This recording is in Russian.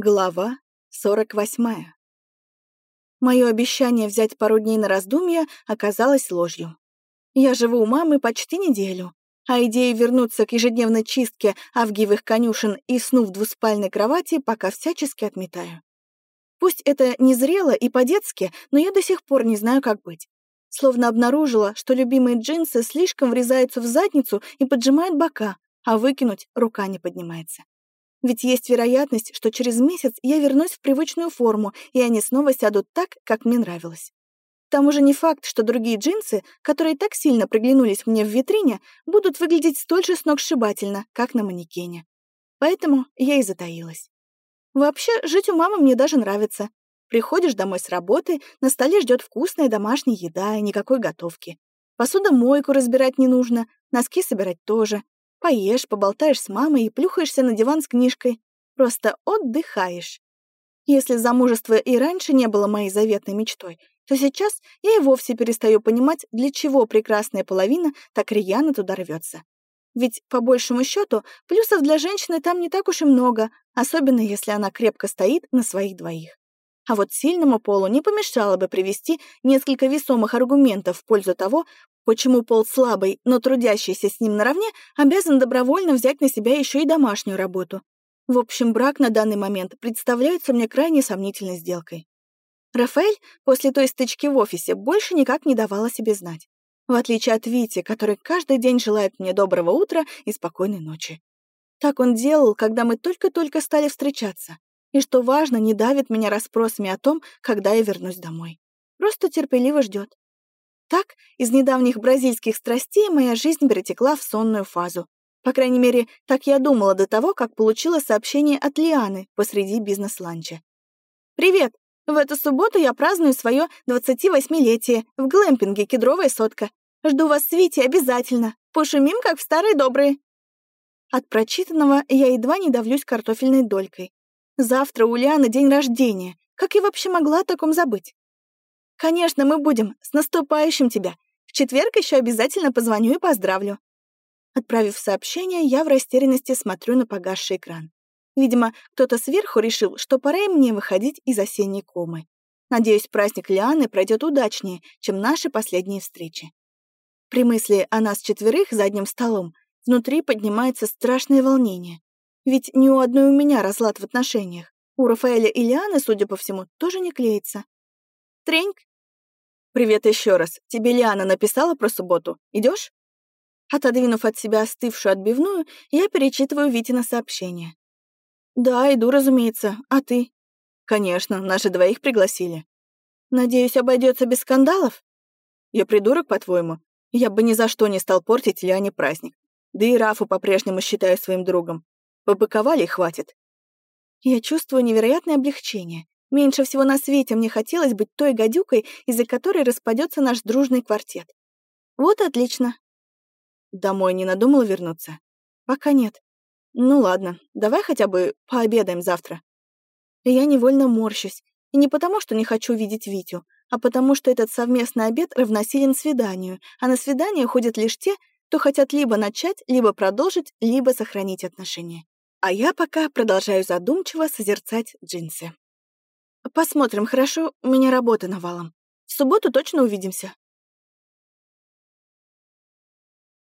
Глава 48. Мое обещание взять пару дней на раздумье оказалось ложью. Я живу у мамы почти неделю, а идея вернуться к ежедневной чистке авгиевых конюшен и сну в двуспальной кровати пока всячески отметаю. Пусть это незрело и по-детски, но я до сих пор не знаю, как быть. Словно обнаружила, что любимые джинсы слишком врезаются в задницу и поджимают бока, а выкинуть рука не поднимается. Ведь есть вероятность, что через месяц я вернусь в привычную форму, и они снова сядут так, как мне нравилось. К тому же не факт, что другие джинсы, которые так сильно приглянулись мне в витрине, будут выглядеть столь же сногсшибательно, как на манекене. Поэтому я и затаилась. Вообще, жить у мамы мне даже нравится. Приходишь домой с работы, на столе ждет вкусная домашняя еда и никакой готовки. Посудомойку разбирать не нужно, носки собирать тоже. Поешь, поболтаешь с мамой и плюхаешься на диван с книжкой. Просто отдыхаешь. Если замужество и раньше не было моей заветной мечтой, то сейчас я и вовсе перестаю понимать, для чего прекрасная половина так рьяно туда рвется. Ведь, по большему счету, плюсов для женщины там не так уж и много, особенно если она крепко стоит на своих двоих. А вот сильному полу не помешало бы привести несколько весомых аргументов в пользу того, почему пол слабый, но трудящийся с ним наравне обязан добровольно взять на себя еще и домашнюю работу. В общем, брак на данный момент представляется мне крайне сомнительной сделкой. Рафаэль после той стычки в офисе больше никак не давал о себе знать. В отличие от Вити, который каждый день желает мне доброго утра и спокойной ночи. Так он делал, когда мы только-только стали встречаться и, что важно, не давит меня расспросами о том, когда я вернусь домой. Просто терпеливо ждет. Так, из недавних бразильских страстей моя жизнь перетекла в сонную фазу. По крайней мере, так я думала до того, как получила сообщение от Лианы посреди бизнес-ланча. «Привет! В эту субботу я праздную свое 28-летие в глэмпинге «Кедровая сотка». Жду вас с Витей обязательно. Пошумим, как в старые добрые». От прочитанного я едва не давлюсь картофельной долькой. Завтра у Лианы день рождения. Как я вообще могла о таком забыть? Конечно, мы будем. С наступающим тебя. В четверг еще обязательно позвоню и поздравлю. Отправив сообщение, я в растерянности смотрю на погасший экран. Видимо, кто-то сверху решил, что пора и мне выходить из осенней комы. Надеюсь, праздник Лианы пройдет удачнее, чем наши последние встречи. При мысли о нас четверых за одним столом внутри поднимается страшное волнение. Ведь ни у одной у меня разлад в отношениях. У Рафаэля и Лианы, судя по всему, тоже не клеится. Треньк. Привет еще раз. Тебе Лиана написала про субботу. Идешь? Отодвинув от себя остывшую отбивную, я перечитываю Витина сообщение. «Да, иду, разумеется. А ты?» «Конечно, наши двоих пригласили». «Надеюсь, обойдется без скандалов?» «Я придурок, по-твоему? Я бы ни за что не стал портить Лиане праздник. Да и Рафу по-прежнему считаю своим другом. Побыковали и хватит. Я чувствую невероятное облегчение. Меньше всего на свете мне хотелось быть той гадюкой, из-за которой распадется наш дружный квартет. Вот отлично. Домой не надумал вернуться? Пока нет. Ну ладно, давай хотя бы пообедаем завтра. я невольно морщусь. И не потому, что не хочу видеть Витю, а потому, что этот совместный обед равносилен свиданию, а на свидание ходят лишь те, кто хотят либо начать, либо продолжить, либо сохранить отношения. А я пока продолжаю задумчиво созерцать джинсы. Посмотрим, хорошо? У меня работа навалом. В субботу точно увидимся.